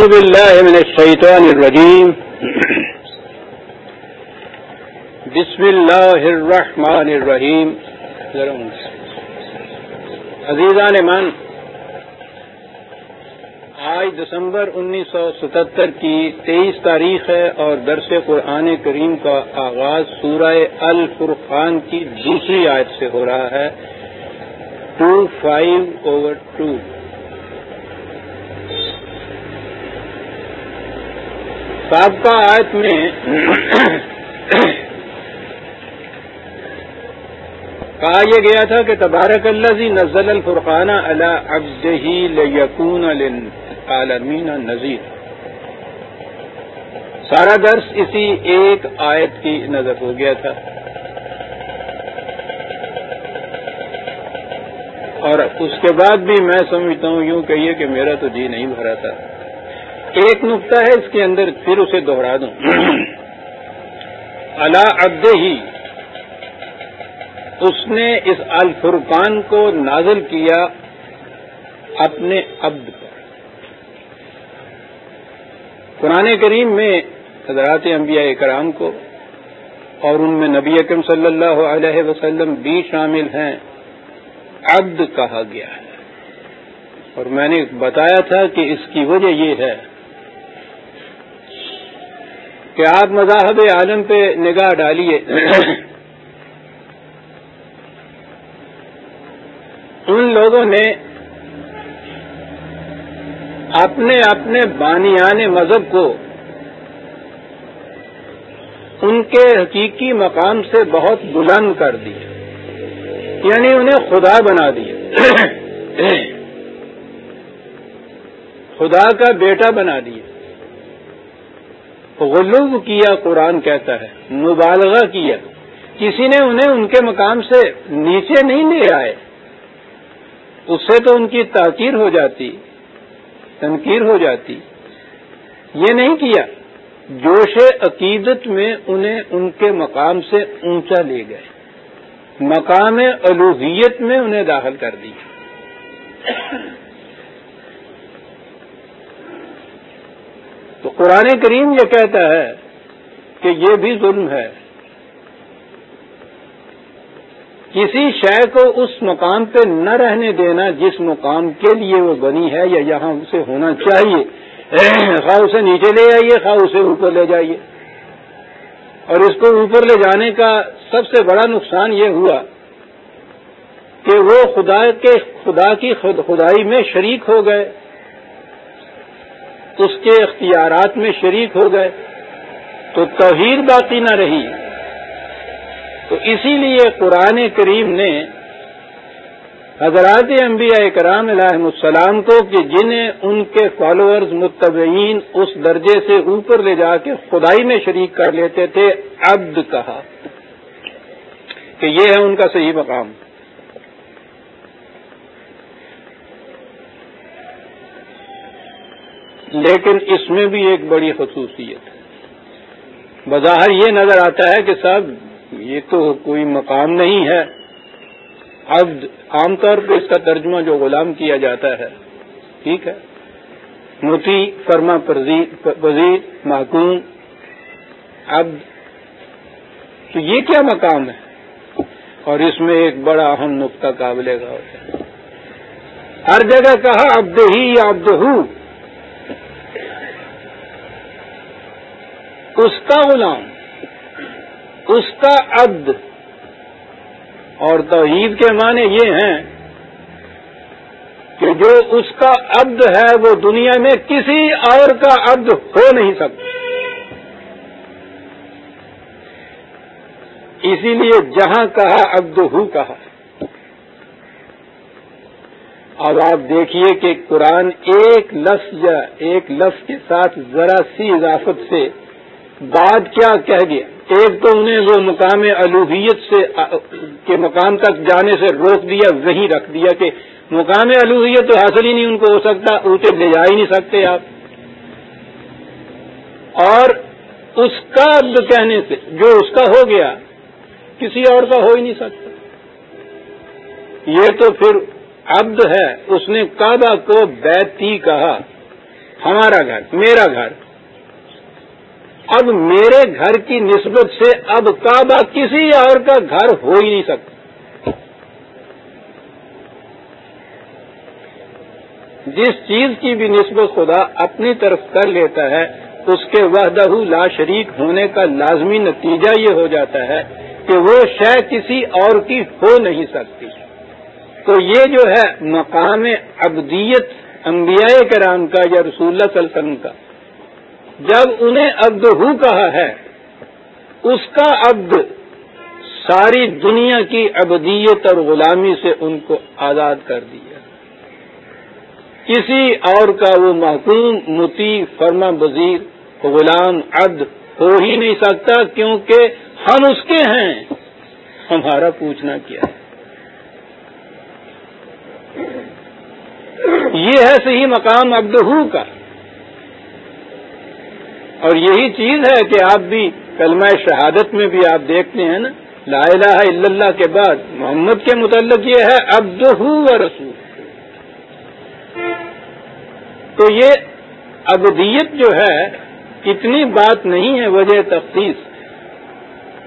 أعوذ بالله من الشيطان الرجيم. بسم الله الرحمن الرحيم. عزیزان من، آج دسمبر انیس سو ستہتر کی تیئیس تاریخ ہے اور درس قرآن کریم کا آغاز سورہ الفرقان کی دوسری آیت سے ہو رہا ہے. Two five over two. سابقہ آیت میں کہا یہ گیا تھا کہ تبارک اللہ جی نزل الفرقانہ اللہ ابدہی لیکون عالمین نذیر۔ سارا درس اسی ایک آیت کی نظر ہو گیا تھا۔ اور اس کے بعد بھی میں سمجھتا ہوں یوں کہیے کہ میرا تو جی نہیں بھرا تھا۔ ایک نقطہ ہے اس کے اندر، پھر اسے دوہرا دوں۔ اللہ ابد ہی۔ اس نے اس الفرقان کو نازل کیا اپنے عبد پر۔ قرآن کریم میں حضرات انبیاء کرام کو اور ان میں نبی اکم صلی اللہ علیہ وسلم بھی شامل ہیں، عبد کہا گیا ہے۔ اور میں نے بتایا تھا کہ اس کی وجہ یہ ہے کہ آپ مذاہب عالم پہ نگاہ ڈالیے۔ ان لوگوں نے اپنے اپنے بانیان مذہب کو ان کے حقیقی مقام سے بہت بلند کر دیا یعنی انہیں خدا بنا دیا۔ خدا کا بیٹا بنا دیا۔ غلوب کیا قرآن کہتا ہے، مبالغہ کیا۔ کسی نے انہیں ان کے مقام سے نیچے نہیں لے آئے۔ اس سے تو ان کی تاکیر ہو جاتی تنقیر ہو جاتی۔ یہ نہیں کیا، جوش عقیدت میں انہیں ان کے مقام سے اونچا لے گئے۔ مقام الوحیت میں انہیں داخل کر دیا۔ تو قرآن کریم یہ کہتا ہے کہ یہ بھی ظلم ہے۔ کسی شے کو اس مقام پہ نہ رہنے دینا جس مقام کے لیے وہ بنی ہے یا یہاں اسے ہونا چاہیے۔ خواہ اسے نیچے لے جائیے، خواہ اسے اوپر لے جائیے۔ اور اس کو اوپر لے جانے کا سب سے بڑا نقصان یہ ہوا کہ وہ خدا کے خدا کی خدائی میں شریک ہو گئے۔ اس کے اختیارات میں شریک ہو گئے تو توحید باقی نہ رہی۔ تو اسی لیے قرآن کریم نے حضرات انبیاء کرام علیہ السلام کو کہ جنہیں ان کے فالوورز متبعین اس درجے سے اوپر لے جا کے خدائی میں شریک کر لیتے تھے، عبد کہا۔ کہ یہ ہے ان کا صحیح مقام۔ لیکن اس میں بھی ایک بڑی خصوصیت ہے۔ بظاہر یہ نظر آتا ہے کہ صاحب، یہ تو کوئی مقام نہیں ہے۔ اب عام طور پہ اس کا ترجمہ جو غلام کیا جاتا ہے، ٹھیک ہے؟ موتی فرما وزیر، محکوم۔ اب تو یہ کیا مقام ہے؟ اور اس میں ایک بڑا اہم نقطہ قابل غور ہے۔ ہر جگہ کہا ابد ہی یا ابد ہوں اس کا غلام، اس کا عبد۔ اور توحید کے معنی یہ ہیں کہ جو اس کا عبد ہے، وہ دنیا میں کسی اور کا عبد ہو نہیں سکتا۔ اسی لیے جہاں کہا، عبد ہو کہا۔ اب آپ دیکھیے کہ قرآن ایک لفظ یا ایک لفظ کے ساتھ ذرا سی اضافت سے بات کیا کہہ گیا ایک تو انہیں وہ مقام الوحیت سے، کے مقام تک جانے سے روک دیا وہیں رکھ دیا کہ مقام الوحیت تو حاصل ہی نہیں، ان کو ہو سکتا اونچے لے جا ہی نہیں سکتے آپ۔ اور اس کا عبد کہنے سے، جو اس کا ہو گیا، کسی اور کا ہو ہی نہیں سکتا۔ یہ تو پھر عبد ہے، اس نے کعبہ کو بیتی کہا، ہمارا گھر، میرا گھر۔ اب میرے گھر کی نسبت سے اب کعبہ کسی اور کا گھر ہو ہی نہیں سکتا۔ جس چیز کی بھی نسبت خدا اپنی طرف کر لیتا ہے، اس کے وحدہ لا شریک ہونے کا لازمی نتیجہ یہ ہو جاتا ہے کہ وہ شے کسی اور کی ہو نہیں سکتی۔ تو یہ جو ہے مقام ابدیت انبیاء کرام کا یا رسول اللہ صلی اللہ علیہ وسلم کا۔ جب انہیں عبد ہو کہا ہے، اس کا عبد ساری دنیا کی ابدیت اور غلامی سے ان کو آزاد کر دیا۔ کسی اور کا وہ محکوم، متی، فرما بزیر غلام، عبد ہو ہی نہیں سکتا کیونکہ ہم اس کے ہیں۔ ہمارا پوچھنا کیا ہے؟ یہ ہے صحیح مقام عبدہو کا۔ اور یہی چیز ہے کہ آپ بھی کلمہ شہادت میں بھی آپ دیکھتے ہیں نا، لا الہ الا اللہ کے بعد محمد کے متعلق یہ ہے ابد و رسول۔ تو یہ ابدیت جو ہے، اتنی بات نہیں ہے وجہ تفتیش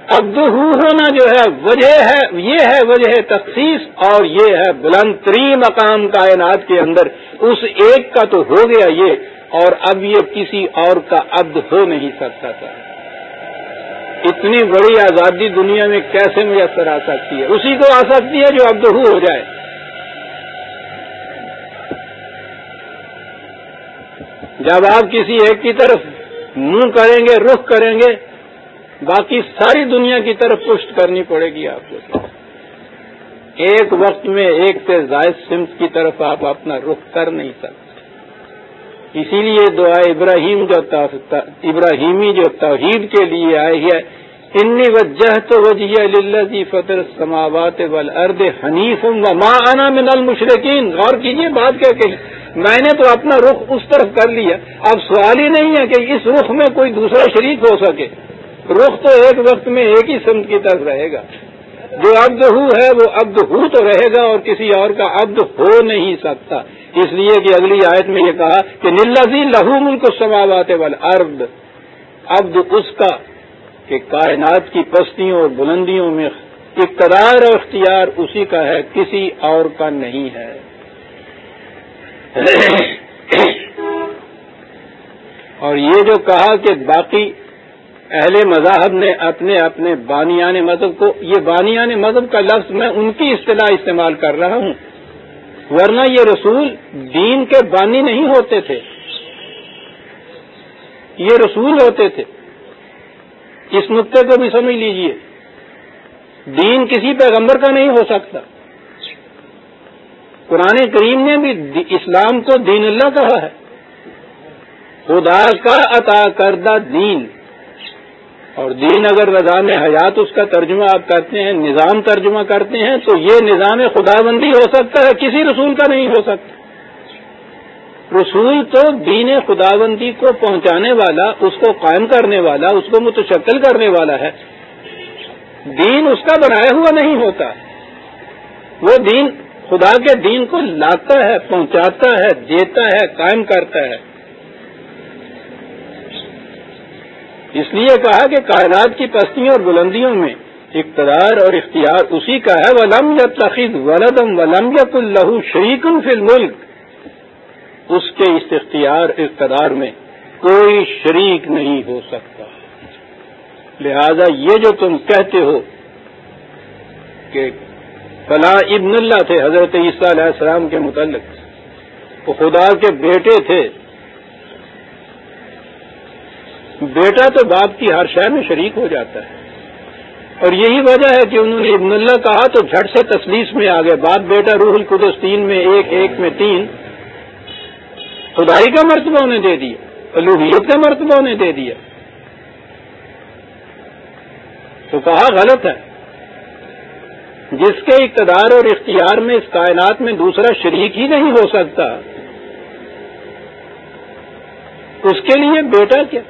ابد ہونا جو ہے، وجہ ہے، یہ ہے وجہ تخصیص اور یہ ہے بلند ترین مقام کائنات کے اندر۔ اس ایک کا تو ہو گیا یہ۔ اور اب یہ کسی اور کا عبد ہو نہیں سکتا تھا۔ اتنی بڑی آزادی دنیا میں کیسے میسر آ سکتی ہے؟ اسی کو آ سکتی ہے جو ابد ہو جائے۔ جب آپ کسی ایک کی طرف منہ کریں گے، رخ کریں گے، باقی ساری دنیا کی طرف پشت کرنی پڑے گی آپ کو۔ ایک وقت میں ایک سے زائد سمت کی طرف آپ اپنا رخ کر نہیں سکتے۔ اسی لیے دعا ابراہیم جو ابراہیمی جو توحید کے لیے آئی ہے، انی وجہ تو وجہ اللہ فطر سماوات ارد حنیف ہوں گا ماں آنا من المشرقین غور کیجیے بات کیا کہ میں نے تو اپنا رخ اس طرف کر لیا۔ اب سوال ہی نہیں ہے کہ اس رخ میں کوئی دوسرا شریک ہو سکے۔ رخ تو ایک وقت میں ایک ہی سمت کی طرف رہے گا۔ جو عبد ہو ہے، وہ عبد ہو تو رہے گا اور کسی اور کا عبد ہو نہیں سکتا۔ اس لیے کہ اگلی آیت میں یہ کہا کہ نلزی لہو ملک سماوات وال ارد عبد اس کا کہ کائنات کی پستیوں اور بلندیوں میں اقتدار اور اختیار اسی کا ہے، کسی اور کا نہیں ہے۔ اور یہ جو کہا کہ باقی اہل مذاہب نے اپنے اپنے بانیان مذہب کو، یہ بانیان مذہب کا لفظ میں ان کی اصطلاح استعمال کر رہا ہوں۔ ورنہ یہ رسول دین کے بانی نہیں ہوتے تھے۔ یہ رسول ہوتے تھے۔ اس نقطے کو بھی سمجھ لیجیے۔ دین کسی پیغمبر کا نہیں ہو سکتا۔ قرآن کریم نے بھی اسلام کو دین اللہ کہا ہے۔ خدا کا عطا کردہ دین۔ اور دین اگر نظام حیات اس کا ترجمہ آپ کرتے ہیں، نظام ترجمہ کرتے ہیں، تو یہ نظام خدا بندی ہو سکتا ہے، کسی رسول کا نہیں ہو سکتا۔ رسول تو دین خدا بندی کو پہنچانے والا، اس کو قائم کرنے والا، اس کو متشکل کرنے والا ہے۔ دین اس کا بنایا ہوا نہیں ہوتا۔ وہ دین خدا کے دین کو لاتا ہے، پہنچاتا ہے، دیتا ہے، قائم کرتا ہے۔ اس لیے کہا کہ کائنات کی پستیوں اور بلندیوں میں اقتدار اور اختیار اسی کا ہے۔ ولم یا ولدم ولم یا لہو شریک فی الملک اس کے اس اختیار، اقتدار میں کوئی شریک نہیں ہو سکتا۔ لہذا یہ جو تم کہتے ہو کہ فلاں ابن اللہ تھے، حضرت عیسیٰ علیہ السلام کے متعلق، وہ خدا کے بیٹے تھے۔ بیٹا تو باپ کی ہر شہر میں شریک ہو جاتا ہے۔ اور یہی وجہ ہے کہ انہوں نے ابن اللہ کہا تو جھٹ سے تسلیس میں آ گئے۔ باپ بیٹا روح القدس تین میں ایک ایک میں تین۔ خدائی کا مرتبہ انہیں دے دیا۔ الوحیت کا مرتبہ انہیں دے دیا۔ تو کہا غلط ہے۔ جس کے اقتدار اور اختیار میں اس کائنات میں دوسرا شریک ہی نہیں ہو سکتا۔ اس کے لیے بیٹا کیا؟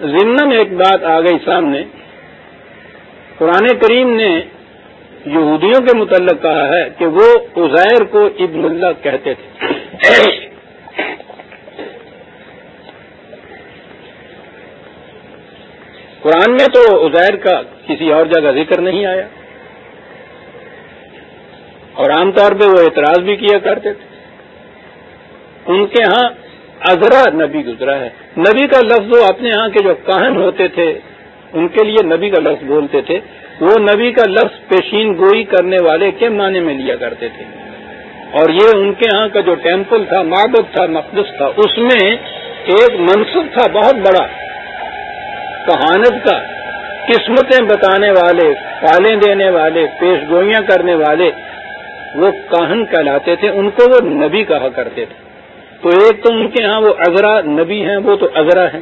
ضمن ایک بات آ گئی سامنے۔ قرآن کریم نے یہودیوں کے متعلق کہا ہے کہ وہ عزیر کو ابن اللہ کہتے تھے۔ قرآن میں تو عزیر کا کسی اور جگہ ذکر نہیں آیا۔ اور عام طور پہ وہ اعتراض بھی کیا کرتے تھے۔ ان کے ہاں ازرا نبی گزرا ہے۔ نبی کا لفظ وہ اپنے ہاں کے جو کہن ہوتے تھے، ان کے لیے نبی کا لفظ بولتے تھے، وہ نبی کا لفظ پیشین گوئی کرنے والے کے معنی میں لیا کرتے تھے۔ اور یہ ان کے ہاں کا جو ٹیمپل تھا، معبد تھا، مقدس تھا، اس میں ایک منصب تھا بہت بڑا۔ کہانت کا، قسمتیں بتانے والے، پالیں دینے والے، پیش گوئیاں کرنے والے، وہ کہن کہلاتے تھے، ان کو وہ نبی کہا کرتے تھے۔ تو ایک تو ان کے ہاں وہ ازرا نبی ہیں، وہ تو ازرا ہیں۔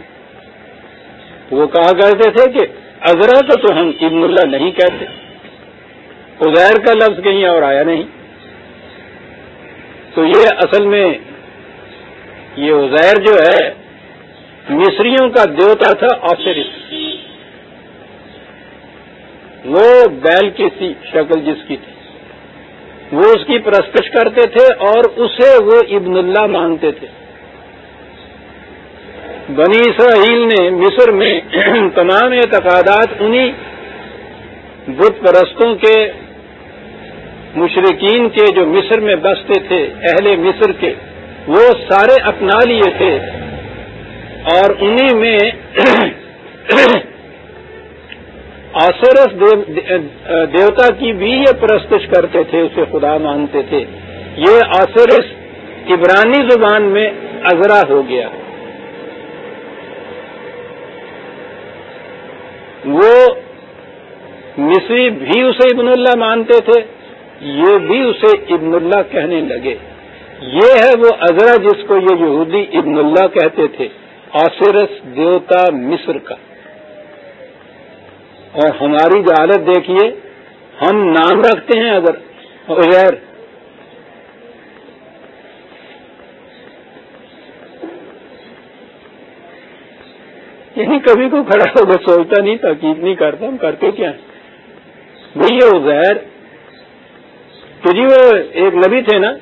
وہ کہا کرتے تھے کہ ازرا کو تو ہم ابن اللہ نہیں کہتے۔ ازیر کا لفظ کہیں اور آیا نہیں۔ تو یہ اصل میں یہ ازیر جو ہے، مصریوں کا دیوتا تھا آفرس وہ بیل کی سی شکل جس کی تھی۔ وہ اس کی پرستش کرتے تھے اور اسے وہ ابن اللہ مانتے تھے۔ بنی اسرائیل نے مصر میں تمام اعتقادات انہی بت پرستوں کے مشرقین کے جو مصر میں بستے تھے، اہل مصر کے، وہ سارے اپنا لیے تھے۔ اور انہی میں آسرس دیوتا کی بھی یہ پرستش کرتے تھے، اسے خدا مانتے تھے۔ یہ آسرس عبرانی زبان میں ازرا ہو گیا۔ وہ مصری بھی اسے ابن اللہ مانتے تھے، یہ بھی اسے ابن اللہ کہنے لگے۔ یہ ہے وہ ازرا جس کو یہ یہودی ابن اللہ کہتے تھے، آسرس دیوتا مصر کا۔ اور ہماری جو حالت دیکھیے، ہم نام رکھتے ہیں اگر، غیر۔ یعنی کبھی کو کھڑا ہوگا سوچتا نہیں تحقیق نہیں کرتا، ہم کرتے کیا ہیں؟ بھائی یہ غیر۔ تو جی وہ ایک نبی تھے نا،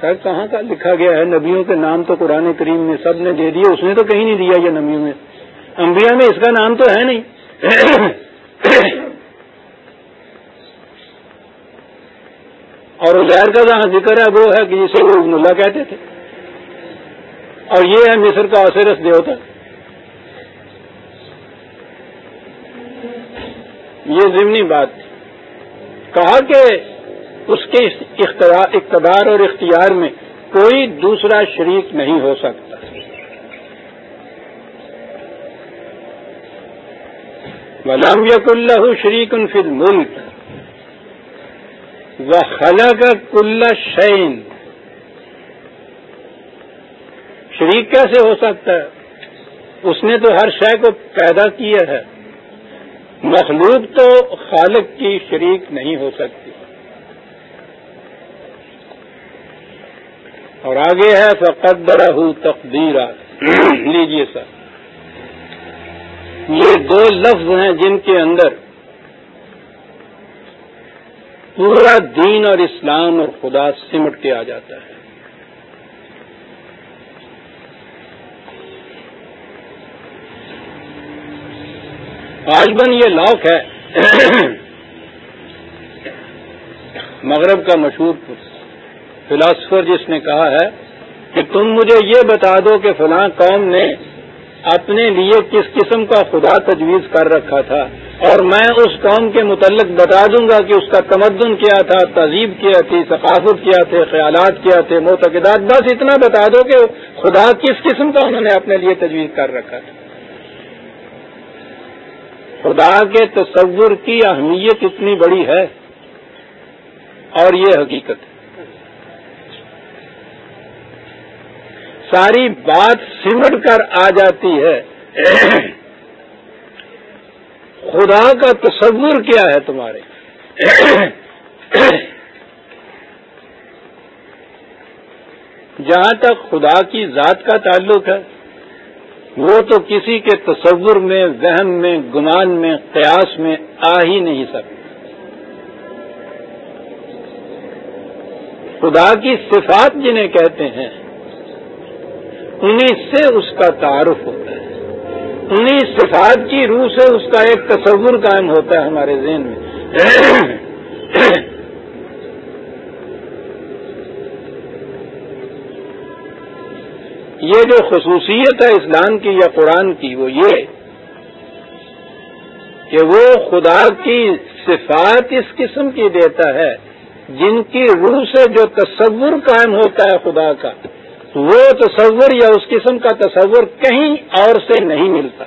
سر کہاں کا لکھا گیا ہے، نبیوں کے نام تو قرآن کریم میں سب نے دے دیے، اس نے تو کہیں نہیں دیا یہ نبیوں میں۔ انبیاء میں اس کا نام تو ہے نہیں۔ اور زہر کا جہاں ذکر ہے وہ ہے کہ جسے وہ اللہ کہتے تھے۔ اور یہ ہے مصر کا اثرس دیوتا۔ یہ ضمنی بات کہا کہ اس کے اقتدار اور اختیار میں کوئی دوسرا شریک نہیں ہو سکتا۔ ولام یق اللہ شریک ان فل ملک و خلا کل شعین شریک کیسے ہو سکتا ہے؟ اس نے تو ہر شے کو پیدا کیا ہے۔ مخلوق تو خالق کی شریک نہیں ہو سکتی۔ اور آگے ہے فقدرہ تقدیرہ لیجیے سر۔ یہ دو لفظ ہیں جن کے اندر پورا دین اور اسلام اور خدا سمٹ کے آ جاتا ہے۔ آج بن یہ لاک ہے۔ مغرب کا مشہور فلاسفر جس نے کہا ہے کہ تم مجھے یہ بتا دو کہ فلاں قوم نے اپنے لیے کس قسم کا خدا تجویز کر رکھا تھا اور میں اس قوم کے متعلق بتا دوں گا کہ اس کا تمدن کیا تھا، تہذیب کیا تھی، ثقافت کیا تھے، خیالات کیا تھے معتقدات بس اتنا بتا دو کہ خدا کس قسم کا انہوں نے اپنے لیے تجویز کر رکھا تھا۔ خدا کے تصور کی اہمیت اتنی بڑی ہے اور یہ حقیقت ہے۔ ساری بات سمٹ کر آ جاتی ہے۔ خدا کا تصور کیا ہے تمہارے؟ جہاں تک خدا کی ذات کا تعلق ہے، وہ تو کسی کے تصور میں، ذہن میں، گمان میں، قیاس میں آ ہی نہیں سکتا۔ خدا کی صفات جنہیں کہتے ہیں انہیں سے اس کا تعارف ہوتا ہے۔ انہیں صفات کی روح سے اس کا ایک تصور قائم ہوتا ہے ہمارے ذہن میں۔ یہ جو خصوصیت ہے اسلام کی یا قرآن کی، وہ یہ کہ وہ خدا کی صفات اس قسم کی دیتا ہے جن کی روح سے جو تصور قائم ہوتا ہے خدا کا۔ وہ تصور یا اس قسم کا تصور کہیں اور سے نہیں ملتا۔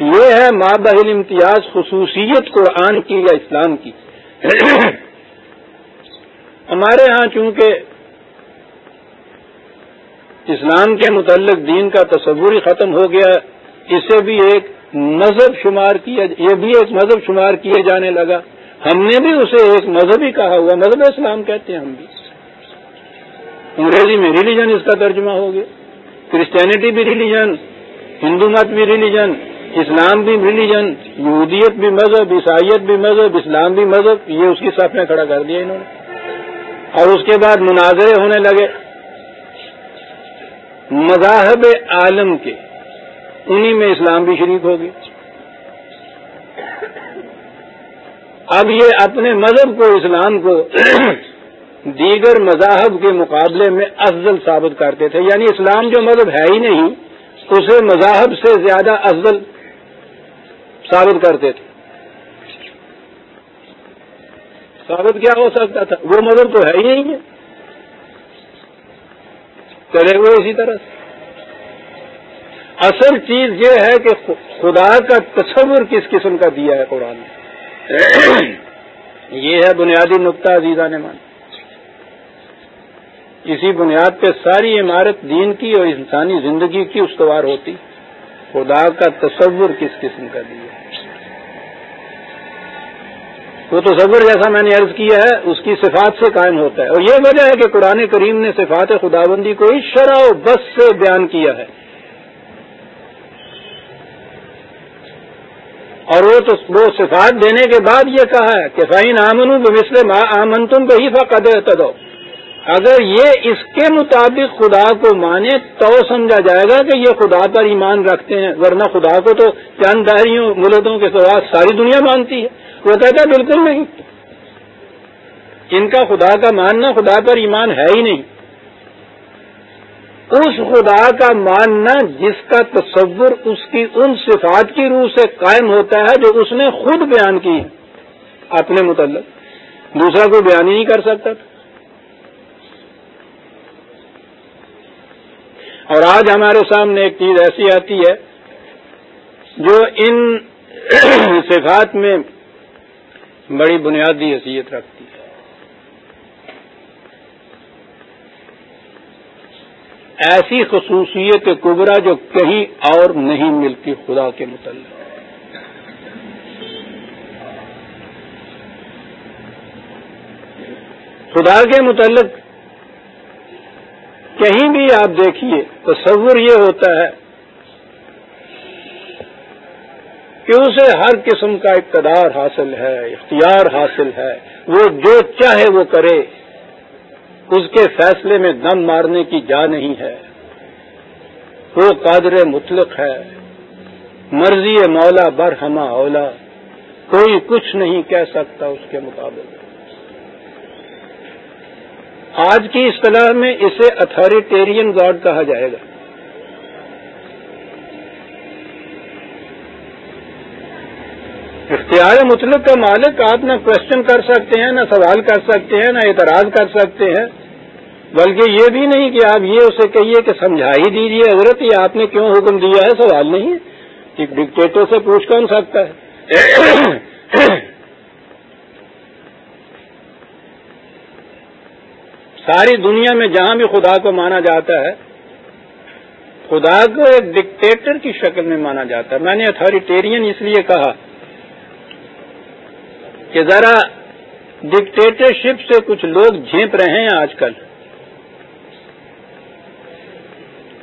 یہ ہے ماں امتیاز خصوصیت قرآن کی یا اسلام کی۔ ہمارے ہاں چونکہ اسلام کے متعلق دین کا تصور ہی ختم ہو گیا، اسے بھی ایک مذہب شمار کیا، یہ بھی ایک مذہب شمار کیے جانے لگا۔ ہم نے بھی اسے ایک مذہب ہی کہا ہوا، مذہب اسلام کہتے ہیں ہم بھی۔ انگریزی میں ریلیجن اس کا ترجمہ ہو گیا۔ کرسچینٹی بھی ریلیجن ہندو مت بھی ریلیجن اسلام بھی ریلیجن یہودیت بھی مذہب، عیسائیت بھی مذہب، اسلام بھی مذہب، یہ اس کی صف میں کھڑا کر دیا انہوں نے۔ اور اس کے بعد مناظرے ہونے لگے۔ مذاہب عالم کے، انہی میں اسلام بھی شریک ہوگی اب یہ اپنے مذہب کو، اسلام کو دیگر مذاہب کے مقابلے میں افضل ثابت کرتے تھے۔ یعنی اسلام جو مذہب ہے ہی نہیں، اسے مذاہب سے زیادہ افضل ثابت کرتے تھے۔ ثابت کیا ہو سکتا تھا؟ وہ مذہب تو ہے ہی نہیں۔ ہے کرے ہوئے اسی طرح۔ سے اصل چیز یہ ہے کہ خدا کا تصور کس قسم کا دیا ہے قرآن یہ ہے بنیادی نقطہ عزیزہ نے مان اسی بنیاد پہ ساری عمارت دین کی اور انسانی زندگی کی استوار ہوتی۔ خدا کا تصور کس قسم کا دیا وہ تصور جیسا میں نے عرض کیا ہے، اس کی صفات سے قائم ہوتا ہے۔ اور یہ وجہ ہے کہ قرآن کریم نے صفات خداوندی کو اس شرح و بس سے بیان کیا ہے۔ اور وہ تو وہ صفات دینے کے بعد یہ کہا ہے کہ فائن آمن مسلم آمن تم کو ہی فقد دو اگر یہ اس کے مطابق خدا کو مانے تو سمجھا جائے گا کہ یہ خدا پر ایمان رکھتے ہیں، ورنہ خدا کو تو چند دہریوں ملدوں کے سوال ساری دنیا مانتی ہے۔ وہ کہتا بالکل نہیں۔ ان کا خدا کا ماننا خدا پر ایمان ہے ہی نہیں۔ اس خدا کا ماننا جس کا تصور اس کی ان صفات کی روح سے قائم ہوتا ہے جو اس نے خود بیان کی اپنے متعلق۔ دوسرا کوئی بیان ہی نہیں کر سکتا۔ تھا اور آج ہمارے سامنے ایک چیز ایسی آتی ہے جو ان صفات میں بڑی بنیادی حیثیت رکھتی ہے۔ ایسی خصوصیت کبرا جو کہیں اور نہیں ملتی، خدا کے متعلق۔ خدا کے متعلق کہیں بھی آپ دیکھیے، تصور یہ ہوتا ہے کہ اسے ہر قسم کا اقتدار حاصل ہے، اختیار حاصل ہے۔ وہ جو چاہے وہ کرے۔ اس کے فیصلے میں دم مارنے کی جا نہیں ہے۔ وہ قادر مطلق ہے۔ مرضی مولا بر ہما اولا، کوئی کچھ نہیں کہہ سکتا اس کے مطابق آج کی اصطلاح میں اسے اتھارٹیرین گاڈ کہا جائے گا۔ اختیار مطلق کا مالک آپ نہ کوشچن کر سکتے ہیں، نہ سوال کر سکتے ہیں، نہ اعتراض کر سکتے ہیں۔ بلکہ یہ بھی نہیں کہ آپ یہ اسے کہیے کہ سمجھا ہی دیجیے حضرت، یہ آپ نے کیوں حکم دیا ہے؟ سوال نہیں ایک ڈکٹیٹر سے پوچھ کون سکتا ہے؟ ساری دنیا میں جہاں بھی خدا کو مانا جاتا ہے، خدا کو ایک ڈکٹیٹر کی شکل میں مانا جاتا ہے۔ میں نے اتھارٹیرین اس لیے کہا کہ ذرا ڈکٹیٹرشپ سے کچھ لوگ جھینپ رہے ہیں آج کل۔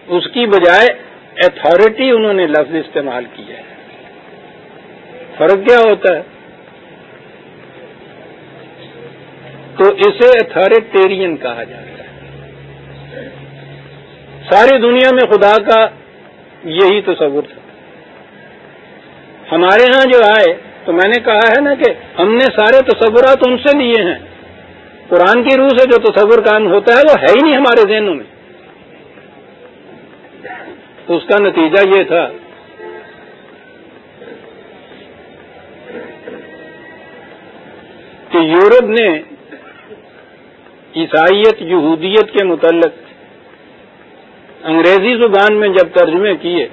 اس کی بجائے اتارٹی انہوں نے لفظ استعمال کیا ہے۔ فرق کیا ہوتا ہے؟ تو اسے اتھارٹیرین کہا جاتا ہے۔ ساری دنیا میں خدا کا یہی تصور تھا۔ ہمارے ہاں جو آئے، تو میں نے کہا ہے نا کہ ہم نے سارے تصورات ان سے لیے ہیں۔ قرآن کی روح سے جو تصور کام ہوتا ہے، وہ ہے ہی نہیں ہمارے ذہنوں میں۔ تو اس کا نتیجہ یہ تھا۔ کہ یورپ نے عیسائیت، یہودیت کے متعلق انگریزی زبان میں جب ترجمے کیے،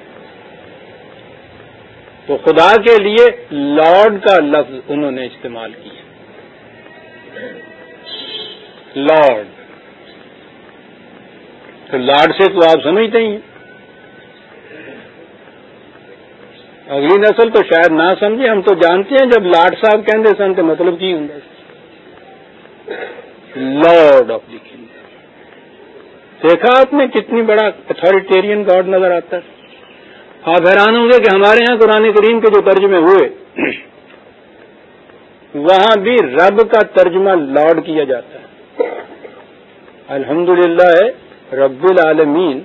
تو خدا کے لیے لارڈ کا لفظ انہوں نے استعمال کیا۔ لارڈ۔ تو لارڈ سے تو آپ سمجھتے ہی اگلی نسل تو شاید نہ سمجھے، ہم تو جانتے ہیں، جب لاڈ صاحب کہتے سن تو مطلب کی ہوں لارڈ آف دی کنگ دیکھا آپ نے کتنی بڑا اتارٹیرین گاڈ نظر آتا ہے؟ آپ حیران ہوں گے کہ ہمارے ہاں قرآن کریم کے جو ترجمے ہوئے، وہاں بھی رب کا ترجمہ لارڈ کیا جاتا ہے۔ الحمد للہ رب العالمین،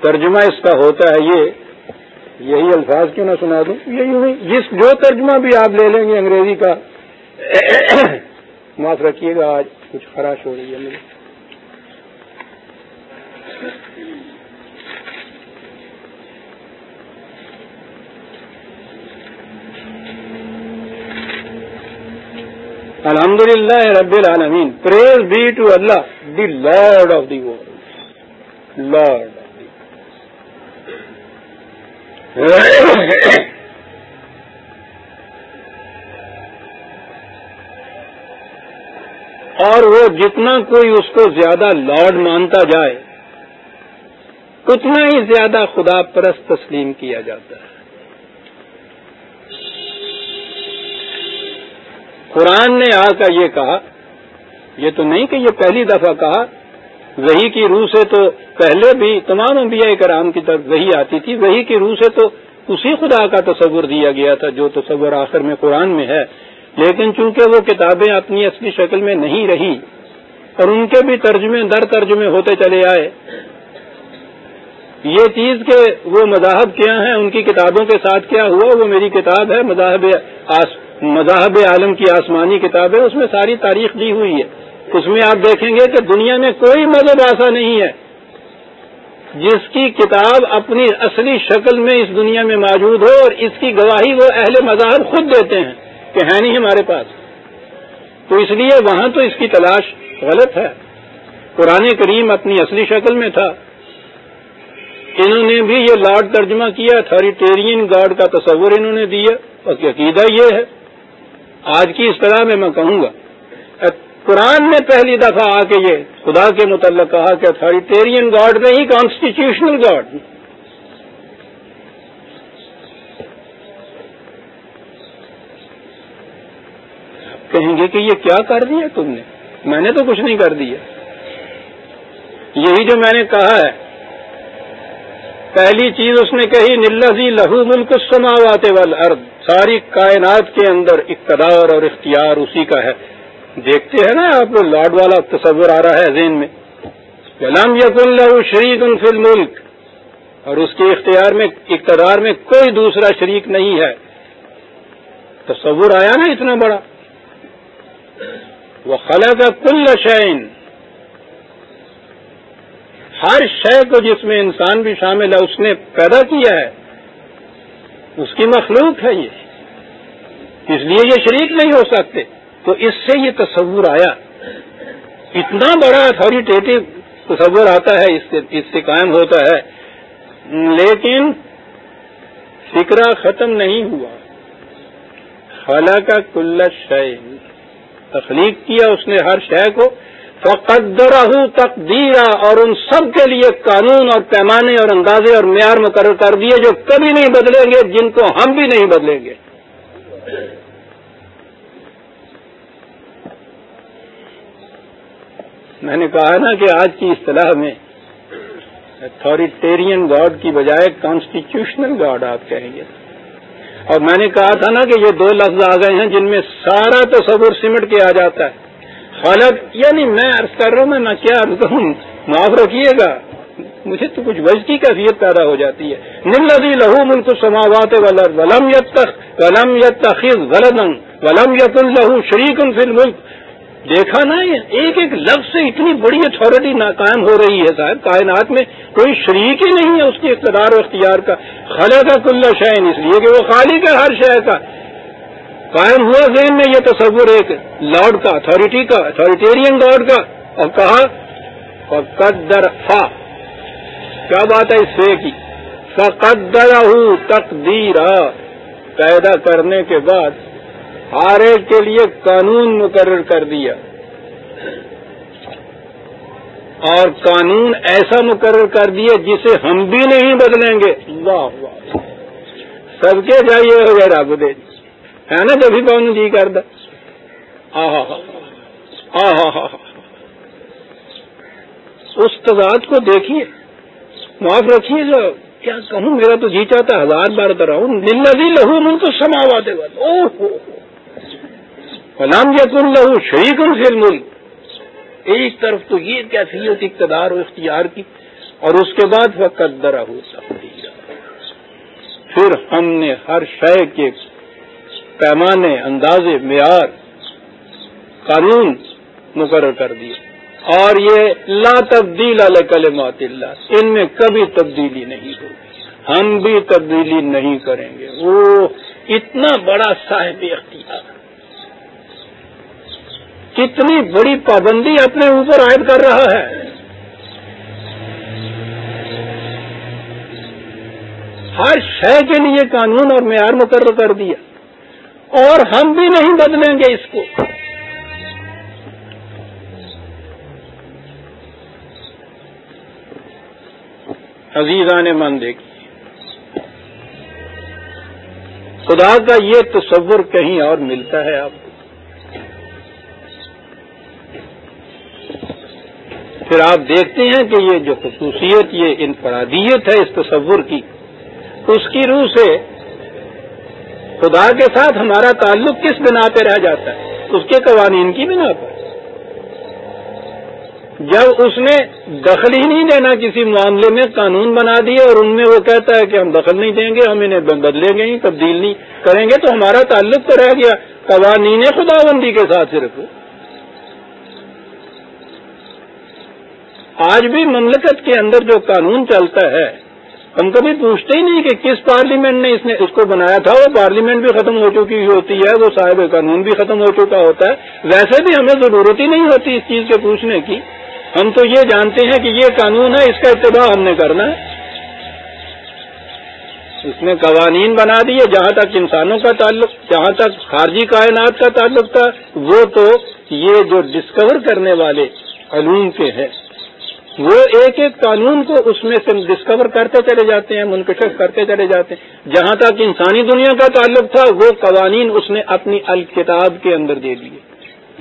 ترجمہ اس کا ہوتا ہے یہ، یہی الفاظ کیوں نہ سنا دوں؟ یہی جس جو ترجمہ بھی آپ لے لیں گے انگریزی کا معاف رکھیے گا، آج کچھ خراش ہو رہی ہے میری۔ الحمد للہ رب العالمین۔ Praise be to Allah the Lord of the world Lord of the اور وہ جتنا کوئی اس کو زیادہ لارڈ مانتا جائے، اتنا ہی زیادہ خدا پرست تسلیم کیا جاتا ہے۔ قرآن نے آ کر یہ کہا، یہ تو نہیں کہ یہ پہلی دفعہ کہا، وہی کی روح سے تو پہلے بھی تمام انبیاء کرام کی طرف وہی آتی تھی، وہی کی روح سے تو اسی خدا کا تصور دیا گیا تھا، جو تصور آخر میں قرآن میں ہے۔ لیکن چونکہ وہ کتابیں اپنی اصلی شکل میں نہیں رہی اور ان کے بھی ترجمے در ترجمے ہوتے چلے آئے، یہ چیز کہ وہ مذاہب کیا ہیں، ان کی کتابوں کے ساتھ کیا ہوا، وہ میری کتاب ہے، مذاہب مذاہب عالم کی آسمانی کتاب ہے، اس میں ساری تاریخ دی ہوئی ہے۔ اس میں آپ دیکھیں گے کہ دنیا میں کوئی مذہب ایسا نہیں ہے جس کی کتاب اپنی اصلی شکل میں اس دنیا میں موجود ہو اور اس کی گواہی وہ اہل مذاہب خود دیتے ہیں۔ کہ ہے نہیں ہمارے پاس۔ تو اس لیے وہاں تو اس کی تلاش غلط ہے۔ قرآن کریم اپنی اصلی شکل میں تھا۔ انہوں نے بھی یہ لاڈ ترجمہ کیا اتھارٹیرین گارڈ کا تصور انہوں نے دیا۔ اور عقیدہ یہ ہے۔ آج کی اس طرح میں میں کہوں گا۔ قرآن نے پہلی دفعہ آ کے یہ خدا کے متعلق کہا کہ اتھارٹیرین گارڈ نہیں کانسٹیٹیوشنل گارڈ۔ کہیں گے کہ یہ کیا کر دیا تم نے؟ میں نے تو کچھ نہیں کر دیا۔ یہی جو میں نے کہا ہے، پہلی چیز اس نے کہی نلزی لہو ملک سماوات والارض۔ ساری کائنات کے اندر اقتدار اور اختیار اسی کا ہے۔ دیکھتے ہیں نا آپ کو لاڈ والا تصور آ رہا ہے ذہن میں۔ غلام یق اللہ شریک فل ملک اور اس کے اختیار میں، اقتدار میں کوئی دوسرا شریک نہیں ہے۔ تصور آیا نا اتنا بڑا۔ وہ خلا کا کل شعین ہر شے کو جس میں انسان بھی شامل ہے، اس نے پیدا کیا ہے، اس کی مخلوق ہے یہ۔ اس لیے یہ شریک نہیں ہو سکتے۔ تو اس سے یہ تصور آیا۔ اتنا بڑا اتھارٹیٹو تصور آتا ہے، اس سے اس سے قائم ہوتا ہے۔ لیکن فکرہ ختم نہیں ہوا۔ خلا کا کل شے تخلیق کیا اس نے ہر شے کو فقدرہ تقدیرہ اور ان سب کے لیے قانون اور پیمانے اور اندازے اور معیار مقرر کر دیے جو کبھی نہیں بدلیں گے، جن کو ہم بھی نہیں بدلیں گے۔ میں نے کہا نا کہ آج کی اصطلاح میں اتھارٹیرین گاڈ کی بجائے کانسٹیٹیوشنل گاڈ آپ کہیں گے۔ اور میں نے کہا تھا نا کہ یہ دو لفظ آ گئے ہیں جن میں سارا تصور سمٹ کے آ جاتا ہے۔ حالت یعنی میں عرض کر رہا ہوں، میں نہ کیا عرض کروں، معاف رکھیے گا۔ مجھے تو کچھ وز کی کیفیت پیدا ہو جاتی ہے۔ نلدی لہو ملک سماوات ولم یت ولم یت تخیز ولدن ولم یت الہو شریکن فل ملک دیکھا نا ایک ایک لفظ سے اتنی بڑی اتھارٹی ناکائم ہو رہی ہے صاحب۔ کائنات میں کوئی شریک ہی نہیں ہے اس کے اقتدار و اختیار کا۔ خلے کا کل شہن اس لیے کہ وہ خالی کا ہر شہر کا۔ قائم ہوا ذہن میں یہ تصور ایک لارڈ کا اتارٹی کا اتارٹیرین گاڈ کا۔ اور کہا قدر فا۔ کیا بات ہے اس سے کی؟ فقدر تقدیر پیدا کرنے کے بعد ہر ایک کے لیے قانون مقرر کر دیا۔ اور قانون ایسا مقرر کر دیا جسے ہم بھی نہیں بدلیں گے۔ واہ واہ سب کے چاہیے وغیرہ بدے ہے نا جبھی کون جی کر ہاں اس تضاد کو دیکھیے۔ معاف رکھیے جو کیا کہوں میرا تو جی چاہتا ہزار بار ہوں۔ نل لہو من تو سماوا دے گا او ہو غلام یت لہو شریک فل ملک ایک طرف تو یہ کیفیت اقتدار و اختیار کی، اور اس کے بعد وہ قدرا ہو سکتی پھر ہم نے ہر شے کے پیمانے، اندازے، معیار، قانون مقرر کر دیے۔ اور یہ لا تبدیل علیہ کلمات اللہ، ان میں کبھی تبدیلی نہیں ہوگی۔ ہم بھی تبدیلی نہیں کریں گے۔ وہ اتنا بڑا صاحب کتنی بڑی پابندی اپنے اوپر عائد کر رہا ہے۔ ہر شے کے لیے قانون اور معیار مقرر کر دیا۔ اور ہم بھی نہیں بدلیں گے اس کو۔ عزیزان من دیکھیے خدا کا یہ تصور کہیں اور ملتا ہے آپ کو۔ پھر آپ دیکھتے ہیں کہ یہ جو خصوصیت، یہ انفرادیت ہے اس تصور کی، اس کی روح سے خدا کے ساتھ ہمارا تعلق کس بنا پہ رہ جاتا ہے؟ اس کے قوانین کی بنا پر۔ جب اس نے دخل ہی نہیں دینا کسی معاملے میں، قانون بنا دیے اور ان میں وہ کہتا ہے کہ ہم دخل نہیں دیں گے، ہم انہیں بدلیں گے تبدیل نہیں کریں گے، تو ہمارا تعلق تو رہ گیا۔ قوانین خدا بندی کے ساتھ صرف۔ آج بھی مملکت کے اندر جو قانون چلتا ہے، ہم کبھی پوچھتے ہی نہیں کہ کس پارلیمنٹ نے اس نے اس کو بنایا تھا، وہ پارلیمنٹ بھی ختم ہو چکی ہوتی ہے، وہ صاحب قانون بھی ختم ہو چکا ہوتا ہے۔ ویسے بھی ہمیں ضرورت ہی نہیں ہوتی اس چیز کے پوچھنے کی۔ ہم تو یہ جانتے ہیں کہ یہ قانون ہے، اس کا اتباع ہم نے کرنا ہے۔ اس نے قوانین بنا دیے، جہاں تک انسانوں کا تعلق، جہاں تک خارجی کائنات کا تعلق تھا، وہ تو یہ جو ڈسکور کرنے والے علوم کے ہیں۔ وہ ایک ایک قانون کو اس میں سے ڈسکور کرتے چلے جاتے ہیں، منکشف کرتے چلے جاتے ہیں۔ جہاں تک انسانی دنیا کا تعلق تھا، وہ قوانین اس نے اپنی الکتاب کے اندر دے دیے۔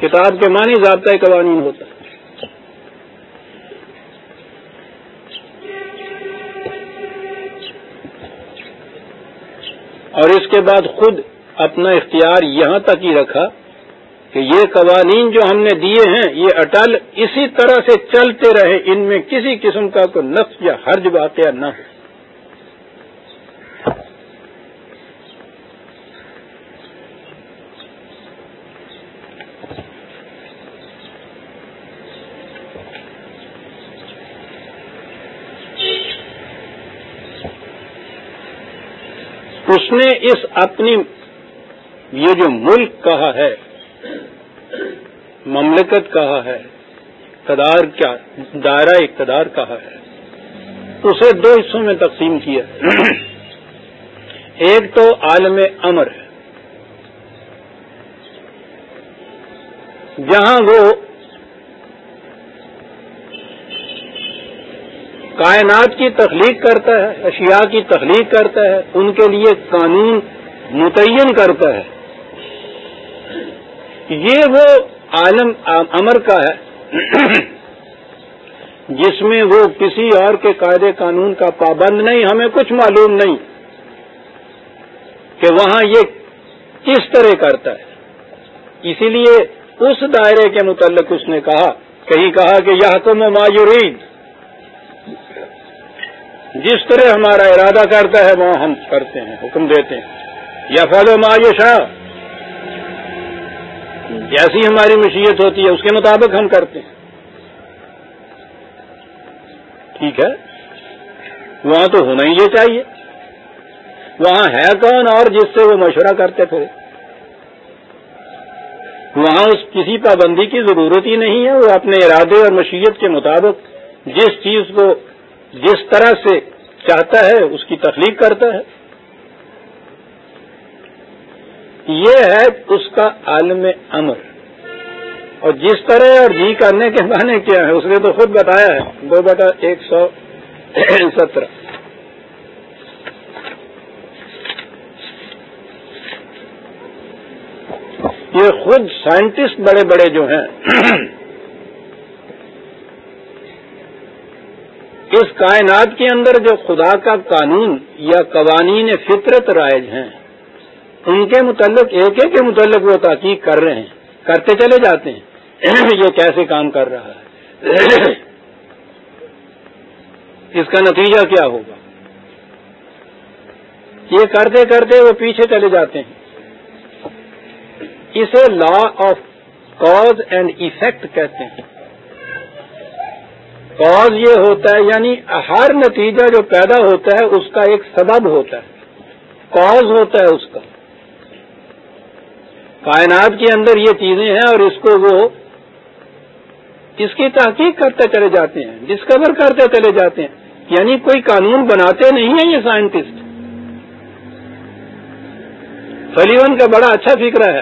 کتاب کے معنی ضابطۂ قوانین ہوتا ہے۔ اور اس کے بعد خود اپنا اختیار یہاں تک ہی رکھا۔ کہ یہ قوانین جو ہم نے دیے ہیں، یہ اٹل اسی طرح سے چلتے رہے، ان میں کسی قسم کا کوئی نفس یا حرج واقعہ نہ ہو۔ اس نے اس اپنی یہ جو ملک کہا ہے مملکت کہا ہے اقتدار کیا، دائرہ اقتدار کہا ہے۔ اسے دو حصوں میں تقسیم کیا۔ ایک تو عالم امر ہے جہاں وہ کائنات کی تخلیق کرتا ہے، اشیاء کی تخلیق کرتا ہے، ان کے لیے قانون متعین کرتا ہے۔ یہ وہ عالم امر کا ہے جس میں وہ کسی اور کے قاعدے قانون کا پابند نہیں، ہمیں کچھ معلوم نہیں کہ وہاں یہ کس طرح کرتا ہے۔ اسی لیے اس دائرے کے متعلق اس نے کہا، کہیں کہا کہ یہ حکم مایورید جس طرح ہمارا ارادہ کرتا ہے وہ ہم کرتے ہیں، حکم دیتے ہیں۔ یا فالو شاہ جیسی ہماری مشیت ہوتی ہے، اس کے مطابق ہم کرتے ہیں۔ ٹھیک ہے؟ وہاں تو ہونا ہی یہ چاہیے۔ وہاں ہے کون اور جس سے وہ مشورہ کرتے پھر وہاں اس کسی پابندی کی ضرورت ہی نہیں ہے، وہ اپنے ارادے اور مشیت کے مطابق جس چیز کو جس طرح سے چاہتا ہے، اس کی تخلیق کرتا ہے۔ یہ ہے اس کا عالم امر۔ اور جس طرح اور جی کرنے کے معنی کیا ہے، اس نے تو خود بتایا ہے، دو بٹا ایک سو سترہ۔ یہ خود سائنٹسٹ بڑے بڑے جو ہیں، اس کائنات کے اندر جو خدا کا قانون یا قوانین فطرت رائج ہیں ان کے متعلق، ایک ایک کے متعلق وہ تحقیق کر رہے ہیں، کرتے چلے جاتے ہیں۔ یہ کیسے کام کر رہا ہے؟ اس کا نتیجہ کیا ہوگا؟ یہ کرتے کرتے وہ پیچھے چلے جاتے ہیں۔ اسے law of cause and effect کہتے ہیں۔ کاز یہ ہوتا ہے یعنی ہر نتیجہ جو پیدا ہوتا ہے، اس کا ایک سبب ہوتا ہے۔ کاز ہوتا ہے اس کا۔ کائنات کے اندر یہ چیزیں ہیں اور اس کو وہ اس کی تحقیق کرتے چلے جاتے ہیں ڈسکور کرتے چلے جاتے ہیں۔ یعنی کوئی قانون بناتے نہیں ہیں یہ سائنٹسٹ فلیون کا بڑا اچھا فکر ہے۔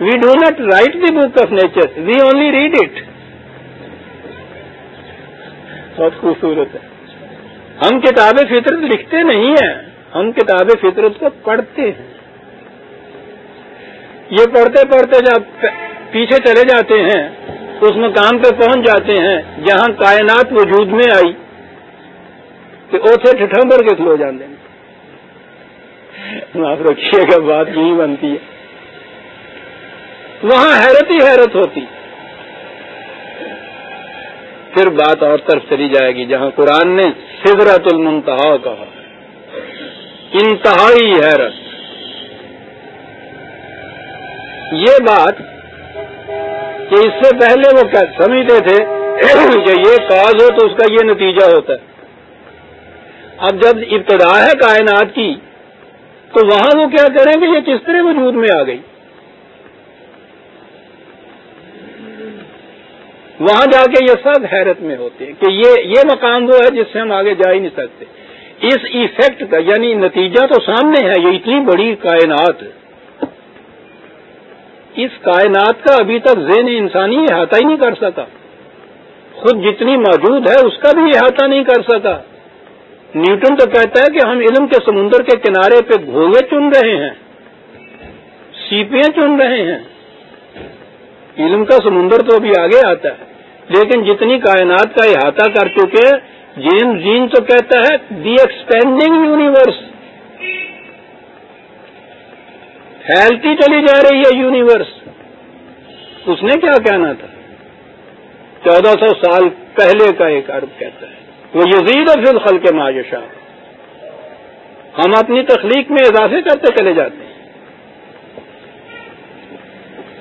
We do not write the book of nature we only read it بہت خوبصورت ہے۔ ہم کتاب فطرت لکھتے نہیں ہیں، ہم کتاب فطرت کو پڑھتے ہیں۔ یہ پڑھتے پڑھتے جب پیچھے چلے جاتے ہیں، اس مقام پہ پہنچ جاتے ہیں، جہاں کائنات وجود میں آئی۔ کہ اوتھے ٹھٹمبر کے کھلو جانے معاف رکھیے گا، بات یہی بنتی ہے۔ وہاں حیرت ہی حیرت ہوتی۔ پھر بات اور طرف چلی جائے گی، جہاں قرآن نے سدرت المنتہا کہا۔ انتہائی حیرت۔ یہ بات کہ اس سے پہلے وہ سمجھتے تھے کہ یہ کاز ہو تو اس کا یہ نتیجہ ہوتا ہے۔ اب جب ابتدا ہے کائنات کی، تو وہاں وہ کیا کریں گے؟ یہ کس طرح وجود میں آ گئی۔ وہاں جا کے یہ سب حیرت میں ہوتے ہیں کہ یہ یہ مقام وہ ہے جس سے ہم آگے جا ہی نہیں سکتے۔ اس ایفیکٹ کا یعنی نتیجہ تو سامنے ہے، یہ اتنی بڑی کائنات۔ اس کائنات کا ابھی تک ذہن انسانی احاطہ ہی نہیں کر سکا۔ خود جتنی موجود ہے اس کا بھی احاطہ نہیں کر سکا۔ نیوٹن تو کہتا ہے کہ ہم علم کے سمندر کے کنارے پہ گھوگے چن رہے ہیں۔ سیپیاں چن رہے ہیں۔ علم کا سمندر تو ابھی آگے آتا ہے۔ لیکن جتنی کائنات کا احاطہ کر چکے جیم جین تو کہتا ہے دی ایکسپینڈنگ یونیورس پھیلتی چلی جا رہی ہے یونیورس۔ اس نے کیا کہنا تھا؟ چودہ سو سال پہلے کا ایک ارب کہتا ہے۔ وہ یزید اور الخل کے معاشہ ہم اپنی تخلیق میں اضافے کرتے چلے جاتے ہیں۔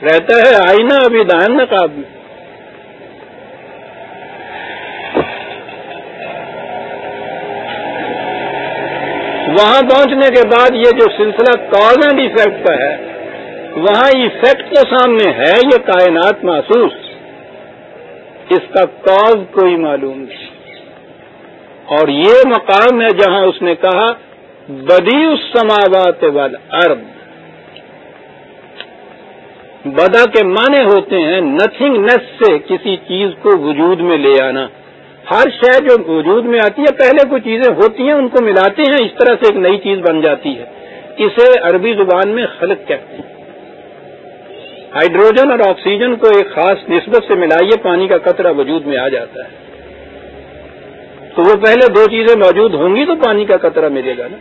رہتا ہے آئینہ ابھی دان نقاب میں۔ وہاں پہنچنے کے بعد یہ جو سلسلہ کاز اینڈ ایفیکٹ کا ہے، وہاں ایفیکٹ کے سامنے ہے، یہ کائنات محسوس۔ اس کا کاز کوئی معلوم نہیں۔ اور یہ مقام ہے جہاں اس نے کہا، بدی اس سماوات وال ارب بدا کے معنی ہوتے ہیں نتھنگ نیس سے کسی چیز کو وجود میں لے آنا۔ ہر شے جو وجود میں آتی ہے، پہلے کوئی چیزیں ہوتی ہیں، ان کو ملاتے ہیں، اس طرح سے ایک نئی چیز بن جاتی ہے۔ اسے عربی زبان میں خلق کہتے ہیں۔ ہائیڈروجن اور آکسیجن کو ایک خاص نسبت سے ملائیے، پانی کا قطرہ وجود میں آ جاتا ہے۔ تو وہ پہلے دو چیزیں موجود ہوں گی تو پانی کا قطرہ ملے گا نا۔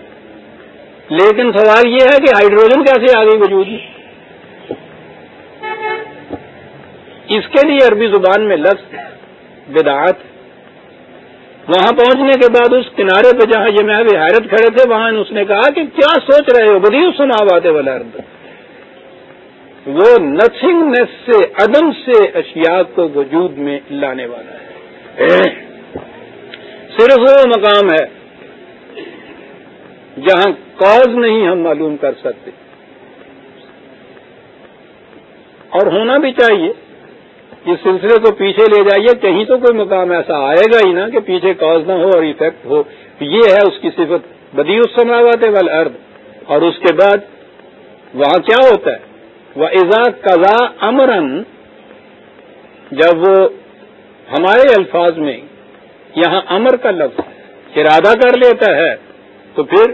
لیکن سوال یہ ہے کہ ہائیڈروجن کیسے آ گئی وجود میں؟ اس کے لیے عربی زبان میں لفظ بدعات وہاں پہنچنے کے بعد اس کنارے پہ جہاں یہ میں حیرت کھڑے تھے، وہاں اس نے کہا کہ کیا سوچ رہے ہو؟ بدیو سنا بات والا وہ نتھنگنیس سے، عدم سے اشیاء کو وجود میں لانے والا ہے۔ صرف وہ مقام ہے جہاں کاز نہیں ہم معلوم کر سکتے۔ اور ہونا بھی چاہیے۔ اس سلسلے کو پیچھے لے جائیے، کہیں تو کوئی مقام ایسا آئے گا ہی نا کہ پیچھے کاز نہ ہو اور افیکٹ ہو۔ یہ ہے اس کی صفت بدی اس سماوات وال ارد اور اس کے بعد وہاں کیا ہوتا ہے؟ وہ ایزا قزا امرن جب وہ ہمارے الفاظ میں یہاں امر کا لفظ ارادہ کر لیتا ہے، تو پھر